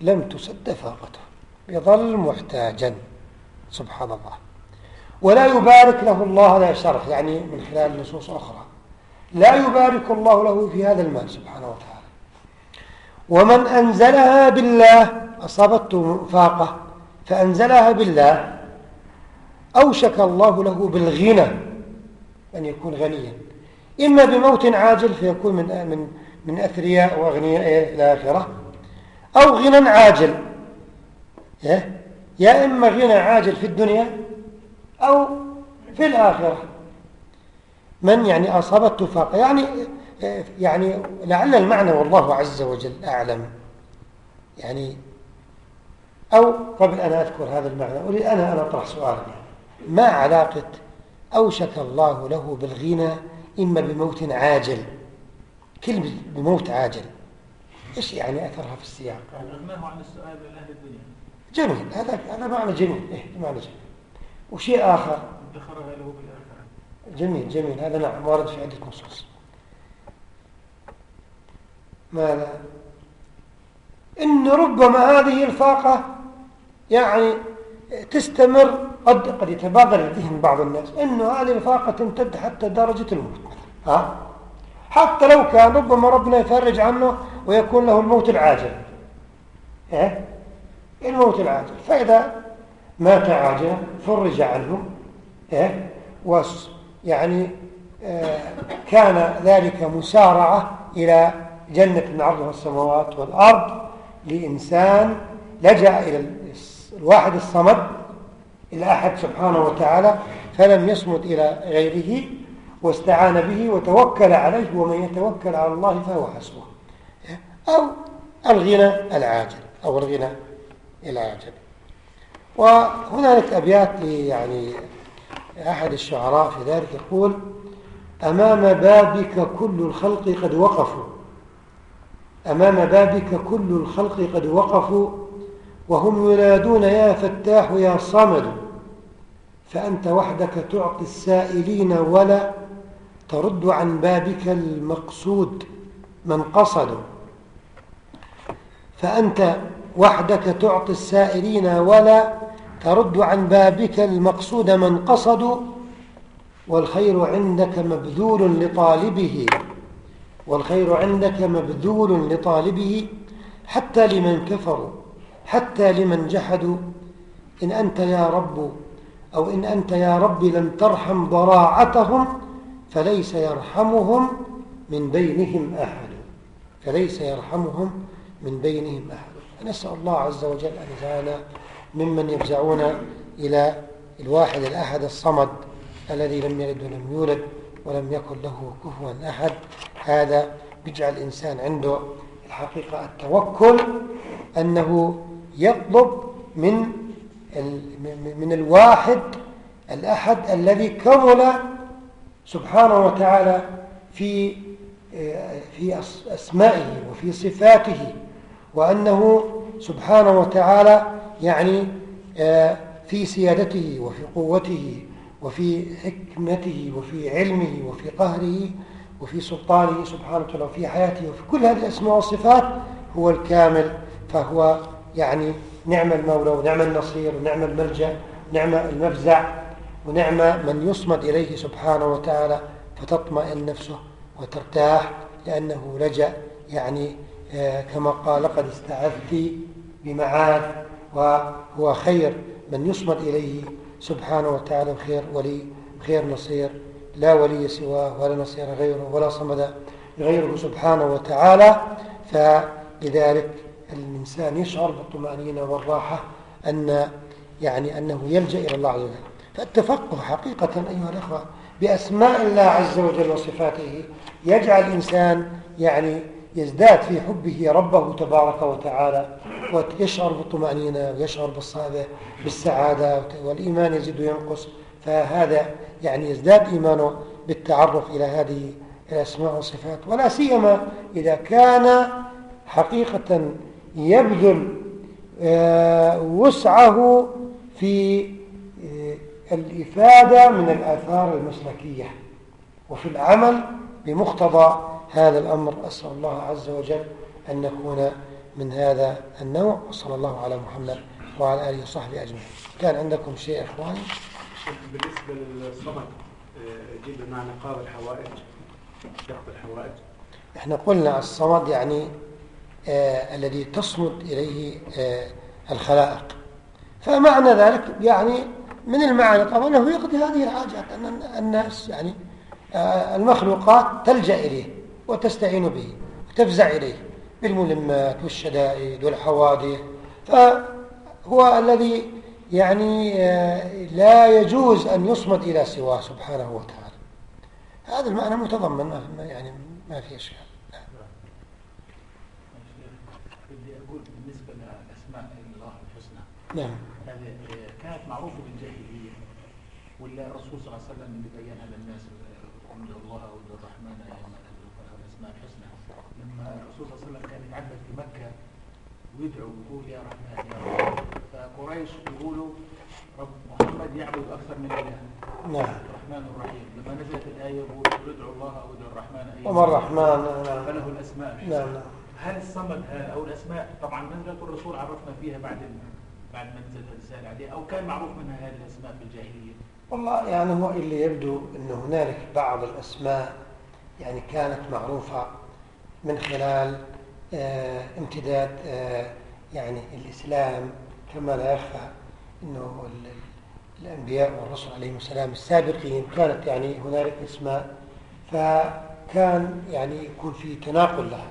لم تسد فاقته. يظل محتاجا سبحان الله ولا يبارك له الله هذا شرح يعني من خلال نصوص أخرى. لا يبارك الله له في هذا المال سبحانه وتعالى. ومن أنزلها بالله أصابته فاقة فأنزلها بالله أوشك الله له بالغنى أن يكون غنيا. إما بموت عاجل فيكون من من من أثرياء وأغنياء إلى آخرة أو غنى عاجل. يا إما غنى عاجل في الدنيا أو في الآخرة. من يعني أصابته فاقة يعني يعني لعل المعنى والله عز وجل أعلم. يعني أو قبل أن أذكر هذا المعنى أريد أنا أن أطرح سؤالا. ما علاقة أوشك الله له بالغنى إما بموت عاجل؟ كلمة بموت عاجل. إيش يعني أثرها في السياق؟ أغناه عن السؤال لأهل الدنيا. جميل هذا هذا معنى جميل إيه معنى جميل. وشيء آخر. له بالآخرة. جميل جميل هذا نعم وارد في عدة نصوص. ماذا؟ إن ربما هذه الفاقة يعني تستمر قد قد يتبادر لديهم بعض الناس إنه هذه الفاقة تمتد حتى درجة الموت ها؟ حتى لو كان ربما ربنا يفرج عنه ويكون له الموت العاجل. إيه؟ الموت العاجل. فإذا مات عاجلا فرج عنه إيه؟ وس يعني آه كان ذلك مسارعة إلى جنة من عرضها السماوات والأرض لإنسان لجأ إلى الواحد الصمد إلى أحد سبحانه وتعالى فلم يصمد إلى غيره واستعان به وتوكل عليه ومن يتوكل على الله فهو حسبه أو الغنى العاجل أو الغنى العاجل وهنالك أبيات يعني أحد الشعراء في ذلك يقول أمام بابك كل الخلق قد وقفوا. أمام بابك كل الخلق قد وقفوا وهم ينادون يا فتاح يا صمد. فأنت وحدك تعطي السائلين ولا ترد عن بابك المقصود من قصدوا فأنت وحدك تعطي السائلين ولا ترد عن بابك المقصود من قصدوا والخير عندك مبذول لطالبه. والخير عندك مبذول لطالبه حتى لمن كفروا حتى لمن جحدوا. إن أنت يا رب أو إن أنت يا رب لم ترحم ضراعتهم فليس يرحمهم من بينهم أحد. فليس يرحمهم من بينهم أحد. نسأل الله عز وجل أن يجعلنا ممن يفزعون إلى الواحد الأحد الصمد الذي لم يلد ولم يولد ولم يكن له كفوا أحد. هذا بيجعل الإنسان عنده الحقيقة التوكل أنه يطلب من من الواحد الأحد الذي كمل سبحانه وتعالى في في أسمائه وفي صفاته. وأنه سبحانه وتعالى يعني في سيادته وفي قوته وفي حكمته وفي علمه وفي قهره وفي سلطانه سبحانه وتعالى وفي حياته وفي كل هذه الأسماء والصفات هو الكامل فهو يعني نعم المولى ونعم النصير ونعم الملجأ ونعم المفزع ونعم من يصمد إليه سبحانه وتعالى فتطمئن نفسه وترتاح لأنه لجأ يعني آه، كما قال لقد استعذت بمعاذ وهو خير من يصمد إليه. سبحانه وتعالى خير ولي خير نصير. لا ولي سواه ولا نصير غيره ولا صمد غيره سبحانه وتعالى. فلذلك الإنسان يشعر بالطمأنينة والراحة أن يعني أنه يلجأ إلى الله عز وجل. فالتفقه حقيقة أيها الأخوة بأسماء الله عز وجل وصفاته. يجعل الإنسان يعني يزداد في حبه ربه تبارك وتعالى ويشعر بالطمأنينة ويشعر بالصابة بالسعادة والإيمان يزيد وينقص. فهذا يعني يزداد إيمانه بالتعرف إلى هذه الأسماء والصفات. ولا سيما إذا كان حقيقة يبذل آه، وسعه في آه، الإفادة من الآثار المسلكية وفي العمل بمقتضى هذا الأمر أسأل الله عز وجل أن نكون من هذا النوع وصلى الله على محمد وعلى آله وصحبه أجمعين. كان عندكم شيء إخواني بالنسبة للصمت آه، جيب بمعنى قاضي الحوائج يقضي الحوائج. إحنا قلنا الصمد يعني آه الذي تصمد إليه آه الخلائق. فمعنى ذلك يعني من المعنى طبعا أنه يقضي هذه الحاجات أن الناس يعني آه المخلوقات تلجأ إليه. وتستعين به وتفزع إليه بالملمات والشدائد والحوادث. فهو الذي يعني آه، لا يجوز أن يصمد إلى سواه سبحانه وتعالى. هذا المعنى متضمن يعني ما في إشكال. بدي أقول بالنسبة لأسماء الله الحسنى. نعم. هذه كانت معروفة بالجاهلية ولا الرسول صلى الله عليه وسلم اللي بينها للناس ادعوا الله أو الرحمن ايما الاسماء الحسنى لما الرسول صلى الله عليه وسلم كان يتعبد في مكه ويدعو ويقول يا رحمن يا رحمن فقريش يقولوا رب محمد يعبد أكثر من إله. نعم. الرحمن الرحيم. لما نزلت الآية يقول ادعوا الله أو ادعوا الرحمن ايما وما الرحمن؟ نعم. فله الأسماء. الحسنى نعم. نعم. هل الصمد هذا أو الأسماء؟ طبعا نزلت الرسول عرفنا فيها بعد بعد ما نزلت الرسالة عليه. أو كان معروف منها هذه الأسماء في الجاهلية. والله يعني هو اللي يبدو أن هنالك بعض الأسماء يعني كانت معروفة من خلال امتداد آه يعني الإسلام كما لا يخفى أنه ال- الأنبياء والرسل عليهم السلام السابقين كانت يعني هنالك أسماء فكان يعني يكون في تناقل لها.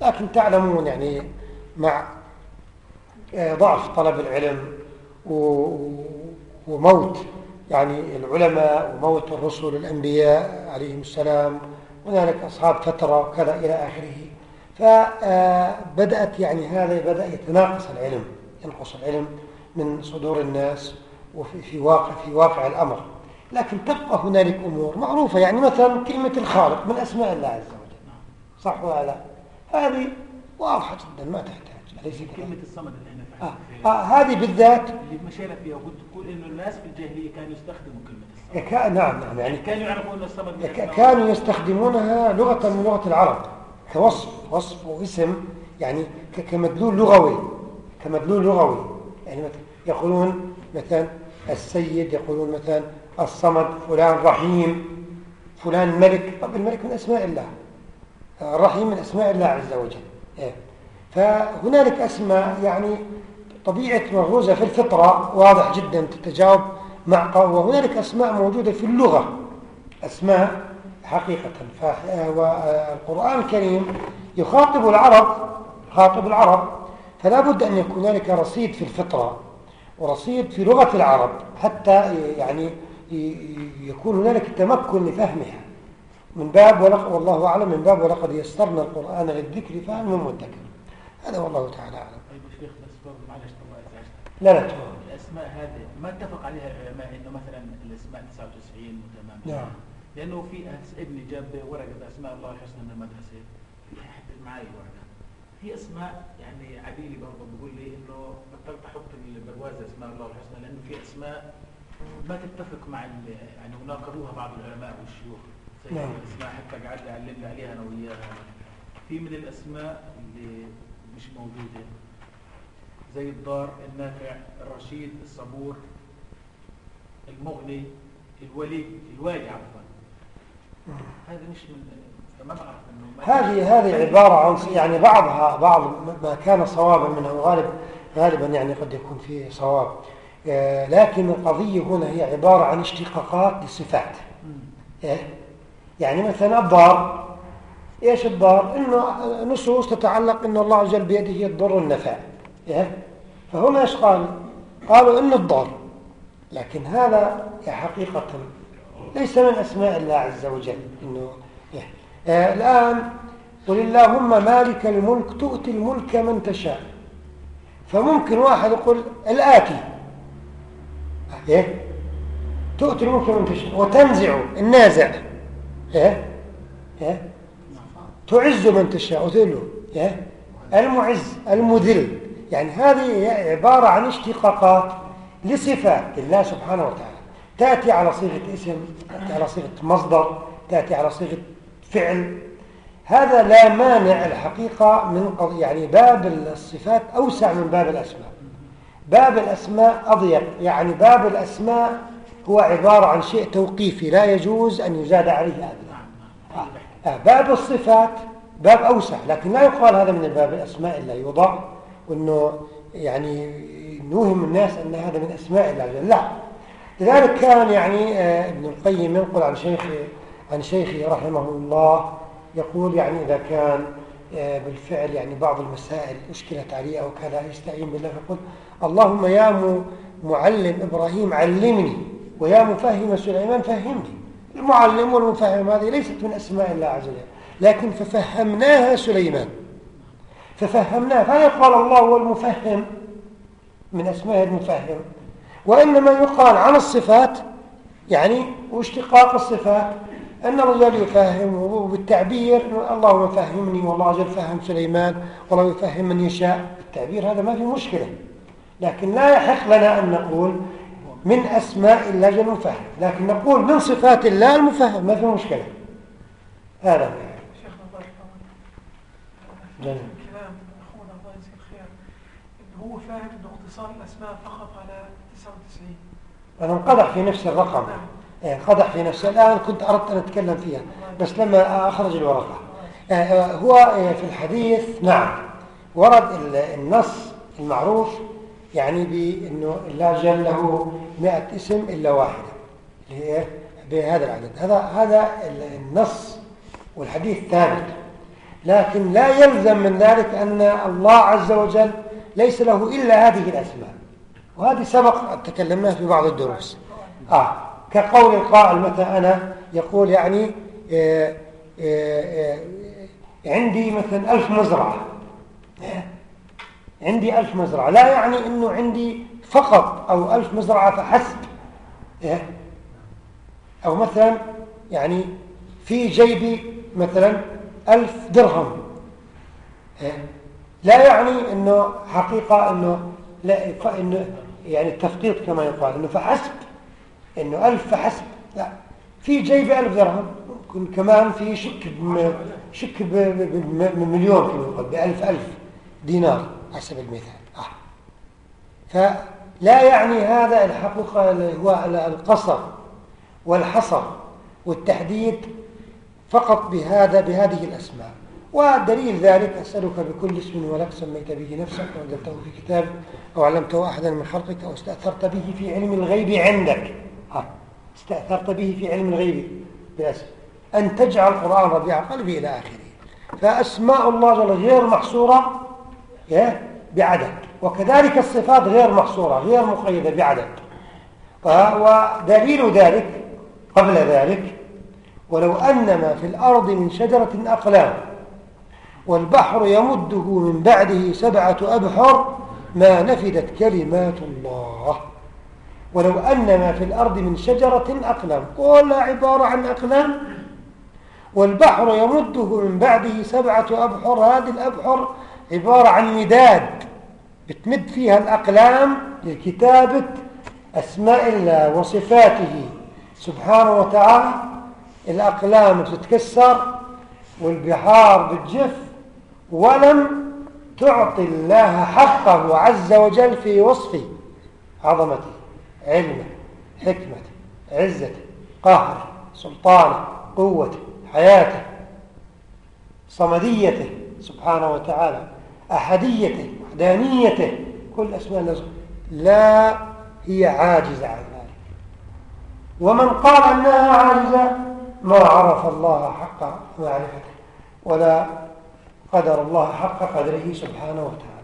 لكن تعلمون يعني مع آه، ضعف طلب العلم وموت يعني العلماء وموت الرسل الأنبياء عليهم السلام هنالك أصحاب فترة وكذا إلى آخره. فبدأت يعني هذا بدأ يتناقص العلم ينقص العلم من صدور الناس وفي في واقع في واقع الأمر لكن تبقى هنالك أمور معروفة يعني مثلا كلمة الخالق من أسماء الله عز وجل صح ولا لا هذه واضحة جدا ما تحتاج أليس؟ كلمة الصمد اللي إحنا آه. آه. هذه بالذات اللي مشينا فيها وكنت تقول إنه الناس في الجاهلية كانوا يستخدموا كلمة الصمد. نعم نعم يعني كانوا يعرفون الصمد. كانوا يستخدمونها لغة من لغة العرب كوصف وصف واسم يعني كمدلول لغوي كمدلول لغوي. يعني يقولون مثلا السيد يقولون مثلا الصمد فلان رحيم فلان ملك. طب الملك من أسماء الله. الرحيم من أسماء الله عز وجل. إيه. فهنالك أسماء يعني طبيعة مغروزة في الفطرة واضح جدا تتجاوب مع وهنالك أسماء موجودة في اللغة. أسماء حقيقة. فالقرآن الكريم يخاطب العرب يخاطب العرب فلا بد أن يكون هنالك رصيد في الفطرة ورصيد في لغة العرب حتى يعني يكون هنالك تمكن لفهمها. من باب ولق والله أعلم من باب ولقد يسرنا القرآن للذكر فهل من مدكر. هذا والله تعالى أعلم. طيب يا شيخ بس معلش لا لا تفضل. الأسماء هذه ما اتفق عليها العلماء إنه مثلا الأسماء 99 وتمام نعم. لأنه في ابني جاب ورقة أسماء الله الحسنى من المدرسة. حتى معي ورقة. في أسماء يعني عديلي برضه بيقول لي إنه بطلت أحط البروازه أسماء الله الحسنى لأنه في أسماء ما تتفق مع يعني وناقضوها بعض العلماء والشيوخ. زي نعم. الاسماء حتى قعد علمنا عليها أنا وياها. في من الأسماء اللي مش موجودة. زي الضار النافع الرشيد الصبور المغني الولي الوالي عفوا. هذا مش ما- هذه هذه عبارة عن يعني بعضها بعض ما كان صوابا منها وغالب غالبا يعني قد يكون فيه صواب. آه، لكن القضية هنا هي عبارة عن اشتقاقات للصفات. إيه؟ يعني مثلا الضار. إيش الضار؟ إنه نصوص تتعلق إن الله عز وجل بيده الضر والنفع إيه؟ فهنا إيش قال؟ قالوا إن الضار. لكن هذا حقيقة ليس من أسماء الله عز وجل إنه إيه؟ آه الآن قل اللهم مالك الملك تؤتي الملك من تشاء فممكن واحد يقول الآتي إيه؟ تؤتي الملك من تشاء وتنزع النازع إيه؟ إيه؟ تعز من تشاء وتذله إيه؟ المعز المذل يعني هذه عبارة عن اشتقاقات لصفات الله سبحانه وتعالى تأتي على صيغة اسم تأتي على صيغة مصدر تأتي على صيغة فعل. هذا لا مانع الحقيقة من يعني باب الصفات أوسع من باب الأسماء. باب الأسماء أضيق. يعني باب الأسماء هو عبارة عن شيء توقيفي لا يجوز أن يزاد عليه أبدا. آه. آه. باب الصفات باب أوسع لكن لا يقال هذا من باب الأسماء إلا يوضع وأنه يعني نوهم الناس أن هذا من أسماء الله لا. لذلك كان يعني آه، ابن القيم ينقل عن شيخ عن شيخه رحمه الله يقول يعني إذا كان آه، بالفعل يعني بعض المسائل أشكلت عليه أو كذا يستعين بالله فيقول اللهم يا معلم إبراهيم علمني ويا مفهم سليمان فهمني. المعلم والمفهم هذه ليست من أسماء الله عز وجل لكن ففهمناها سليمان. ففهمناها فيقال الله هو المفهم من أسماء المفهم وإنما يقال عن الصفات يعني واشتقاق الصفات أن الرجال يفهم وبالتعبير الله يفهمني والله وجل فهم سليمان والله يفهم من يشاء. التعبير هذا ما في مشكلة لكن لا يحق لنا أن نقول من أسماء الله جل المفهم لكن نقول من صفات الله المفهم ما في مشكلة. هذا. شيخنا الله كلام أخونا الله يجزيه إن هو فاهم أن اختصار الأسماء فقط على 99 أنا انقدح في نفس الرقم. نعم. إيه، انقدح في نفسه الآن كنت أردت أن أتكلم فيها بس لما أخرج الورقة. إيه، إيه، هو في الحديث نعم ورد النص المعروف يعني بأنه الله جل له 100 اسم إلا واحدة بهذا العدد. هذا هذا النص والحديث ثابت. لكن لا يلزم من ذلك أن الله عز وجل ليس له إلا هذه الأسماء. وهذه سبق تكلمناها في بعض الدروس آه كقول القائل متى أنا يقول يعني آه آه آه عندي مثلا ألف مزرعة عندي ألف مزرعة لا يعني أنه عندي فقط أو ألف مزرعة فحسب إيه؟ أو مثلا يعني في جيبي مثلا ألف درهم؟ لا يعني أنه حقيقة أنه لا إنه يعني التفقيط كما يقال أنه فحسب أنه ألف فحسب لا في جيبي ألف درهم ممكن كمان في شك شك بمليون كما يقال بألف ألف دينار حسب المثال آه. فلا يعني هذا الحقيقة هو القصر والحصر والتحديد فقط بهذا بهذه الأسماء ودليل ذلك أسألك بكل اسم ولك سميت به نفسك أو في كتاب أو علمته أحدا من خلقك أو استأثرت به في علم الغيب عندك. ها استأثرت به في علم الغيب. بأسم أن تجعل القرآن ربيع قلبي إلى آخره. فأسماء الله جل غير محصورة بعدد. وكذلك الصفات غير محصورة غير مقيدة بعدد. ودليل ذلك قبل ذلك ولو أن ما في الأرض من شجرة أقلام والبحر يمده من بعده سبعة أبحر ما نفدت كلمات الله. ولو أن ما في الأرض من شجرة أقلام كلها عبارة عن أقلام. والبحر يمده من بعده سبعة أبحر هذه الأبحر عبارة عن مداد بتمد فيها الأقلام لكتابة أسماء الله وصفاته. سبحانه وتعالى الأقلام بتتكسر والبحار بتجف. ولم تعطي الله حقه عز وجل في وصف عظمته علمه حكمته عزته قهره سلطانه قوته حياته صمديته سبحانه وتعالى أحديته وحدانيته كل أسماء الله لا هي عاجزة عن ذلك. ومن قال أنها عاجزة ما عرف الله حق معرفته ولا قدر الله حق قدره سبحانه وتعالى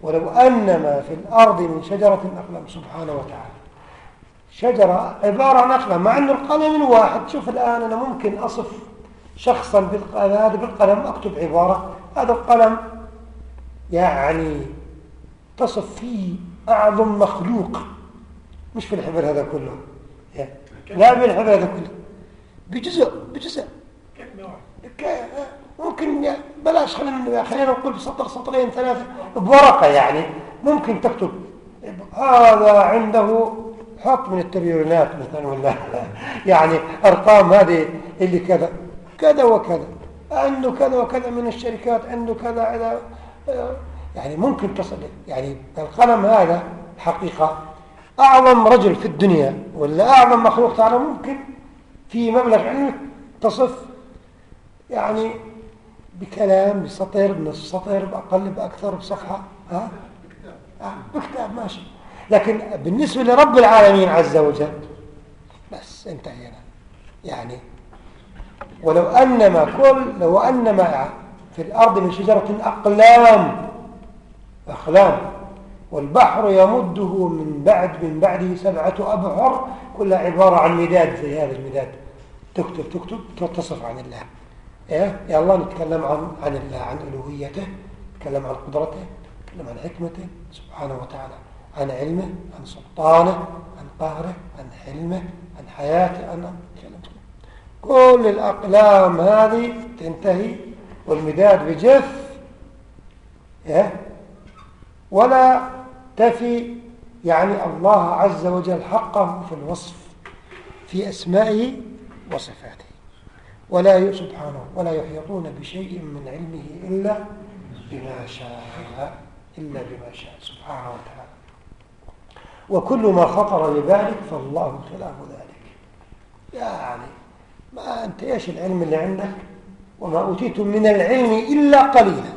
ولو أن ما في الأرض من شجرة أقلم سبحانه وتعالى شجرة عبارة عن أقلم مع أن القلم الواحد شوف الآن أنا ممكن أصف شخصا بالقلم بالقلم أكتب عبارة هذا القلم يعني تصف فيه أعظم مخلوق مش في الحبر هذا كله لا بالحبر هذا كله بجزء بجزء ممكن بلاش خلينا خلينا نقول بسطر سطرين ثلاثة بورقة يعني ممكن تكتب. هذا عنده حط من التريونات مثلا ولا يعني أرقام هذه اللي كذا كذا وكذا عنده كذا وكذا من الشركات عنده كذا يعني ممكن تصل. يعني القلم هذا حقيقة أعظم رجل في الدنيا ولا أعظم مخلوق تعالى ممكن في مبلغ علمك تصف يعني بكلام بسطر بنصف سطر بأقل بأكثر بصفحة ها؟ آه بكتاب ماشي. لكن بالنسبة لرب العالمين عز وجل بس انتهينا. يعني ولو أنما كل لو أنما في الأرض من شجرة أقلام أقلام والبحر يمده من بعد من بعده سبعة أبحر كلها عبارة عن مداد زي هذا المداد تكتب تكتب تتصف عن الله. إيه؟ الله نتكلم عن عن الله عن ألوهيته نتكلم عن قدرته نتكلم عن حكمته سبحانه وتعالى عن علمه عن سلطانه عن قهره عن حلمه عن حياته عن كل الأقلام هذه تنتهي والمداد بجف إيه؟ ولا تفي يعني الله عز وجل حقه في الوصف في أسمائه وصفاته ولا سبحانه ولا يحيطون بشيء من علمه إلا بما شاء إلا بما شاء سبحانه وتعالى. وكل ما خطر ببالك فالله خلاف ذلك. يعني ما أنت إيش العلم اللي عندك؟ وما أوتيتم من العلم إلا قليلا.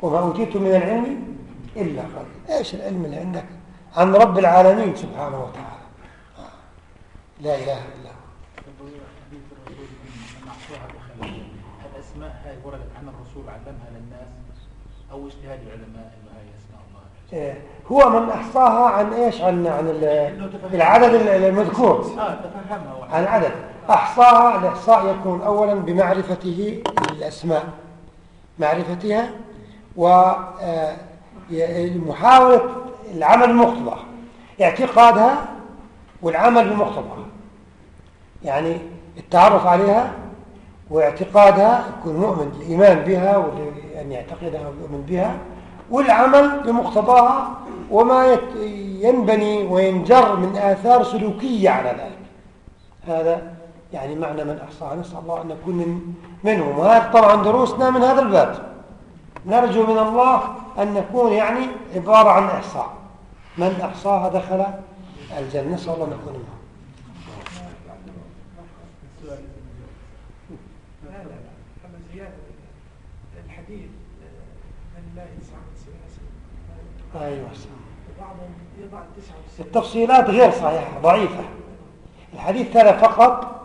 وما أوتيتم من العلم إلا قليلا. إيش العلم اللي عندك؟ عن رب العالمين سبحانه وتعالى. لا إله إلا هو الأسماء هاي وردت عن الرسول علمها للناس أو اجتهاد العلماء أسماء الله إيه، هو من أحصاها عن إيش؟ عن عن العدد المذكور. آه تفهمها عن عدد. أحصاها الإحصاء يكون أولا بمعرفته الأسماء. معرفتها ومحاولة آه، العمل بمقتضاها اعتقادها والعمل بمقتضاها يعني التعرف عليها واعتقادها يكون مؤمن الإيمان بها وأن يعتقدها ويؤمن بها والعمل بمقتضاها وما ينبني وينجر من آثار سلوكية على ذلك. هذا يعني معنى من أحصاها. نسأل الله أن نكون من منهم. وهذا طبعا دروسنا من هذا الباب. نرجو من الله أن نكون يعني عبارة عن إحصاء. من أحصاها دخل الجنة. نسأل الله أن نكون منهم. أيوة. التفصيلات غير صحيحة ضعيفة. الحديث هذا فقط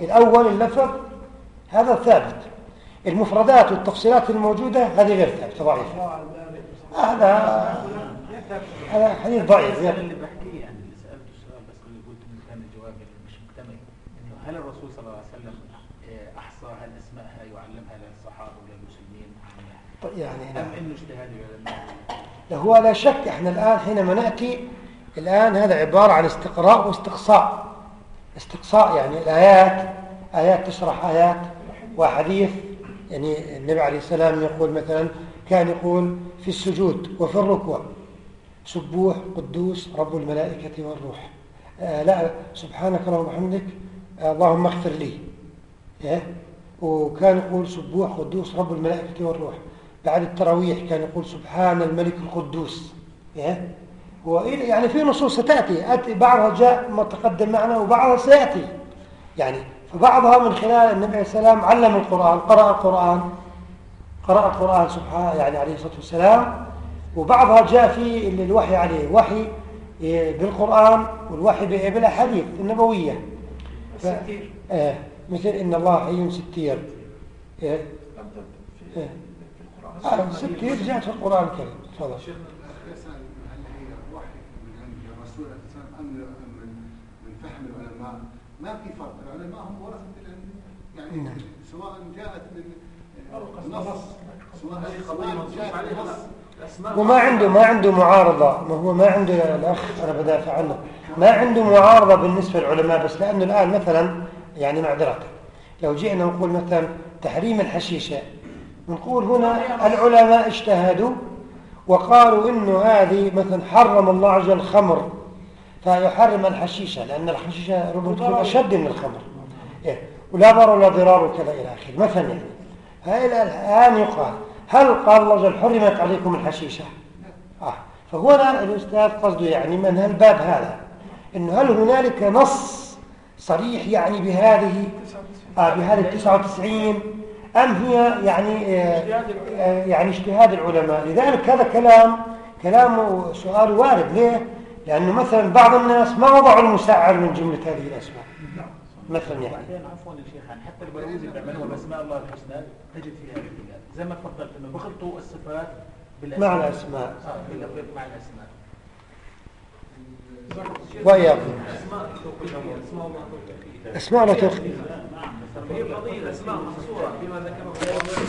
الأول اللفظ هذا ثابت. المفردات والتفصيلات الموجودة هذه غير ثابتة ضعيفة. هذا هذا حديث ضعيف. اللي بحكيه يعني اللي سألته السؤال بس اللي قلت من كان الجواب مش مكتمل. إنه هل الرسول صلى الله عليه وسلم آه، أحصى الاسماء هاي وعلمها للصحابة وللمسلمين؟ يعني أم إنه اجتهاد العلماء هو لا شك إحنا الآن حينما نأتي الآن هذا عبارة عن استقراء واستقصاء. استقصاء يعني الآيات آيات تشرح آيات وحديث. يعني النبي عليه السلام يقول مثلا كان يقول في السجود وفي الركوع سبوح قدوس رب الملائكة والروح. آه لا سبحانك اللهم وبحمدك آه اللهم اغفر لي. إيه؟ وكان يقول سبوح قدوس رب الملائكة والروح. بعد التراويح كان يقول سبحان الملك القدوس إيه؟ يعني في نصوص ستأتي بعضها جاء ما تقدم معنا وبعضها سيأتي يعني فبعضها من خلال النبي عليه السلام علم القرآن قرأ القرآن قرأ القرآن سبحانه يعني عليه الصلاة والسلام وبعضها جاء في الوحي عليه وحي بالقرآن والوحي بالأحاديث النبوية ف... آه مثل إن الله حي ستير آه. آه. آه. ستير جاءت في القرآن الكريم. تفضل. ما في فرق. العلماء هم ورثة العلم يعني. سواء جاءت من نص سواء جاءت نص وما عنده ما عنده معارضة. ما هو ما عنده الأخ أنا بدافع عنه. ما عنده معارضة بالنسبة للعلماء بس لأنه الآن مثلا يعني معذرة. لو جئنا نقول مثلا تحريم الحشيشة نقول هنا العلماء اجتهدوا وقالوا إنه هذه مثلا حرم الله عز وجل الخمر فيحرم الحشيشة لأن الحشيشة ربما تكون أشد من الخمر إيه؟ ولا ضرر ولا ضرار وكذا إلى آخره مثلا يعني الآن يقال هل قال الله جل حرمت عليكم الحشيشة آه. فهنا الأستاذ قصده يعني من هالباب هذا إنه هل هنالك نص صريح يعني بهذه آه بهذه التسعة وتسعين أم هي يعني آه يعني اجتهاد العلماء. لذلك هذا كلام كلام سؤال وارد. ليه؟ لأنه مثلا بعض الناس ما وضعوا المسعر من جملة هذه الأسماء. مثلا يعني. عفوا شيخ يعني حتى البرامج اللي بيعملوها بأسماء الله الحسنى تجد فيها اختلاف زي ما تفضلت إنه بخلطوا الصفات بالأسماء. مع الأسماء. آه، بال- مع الأسماء. وإياكم. أسماء الله توقيفيه أسماء لا تخفي هي قضية الأسماء محصورة فيما ذكره. الله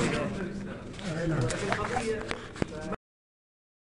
لكن نعم. قضية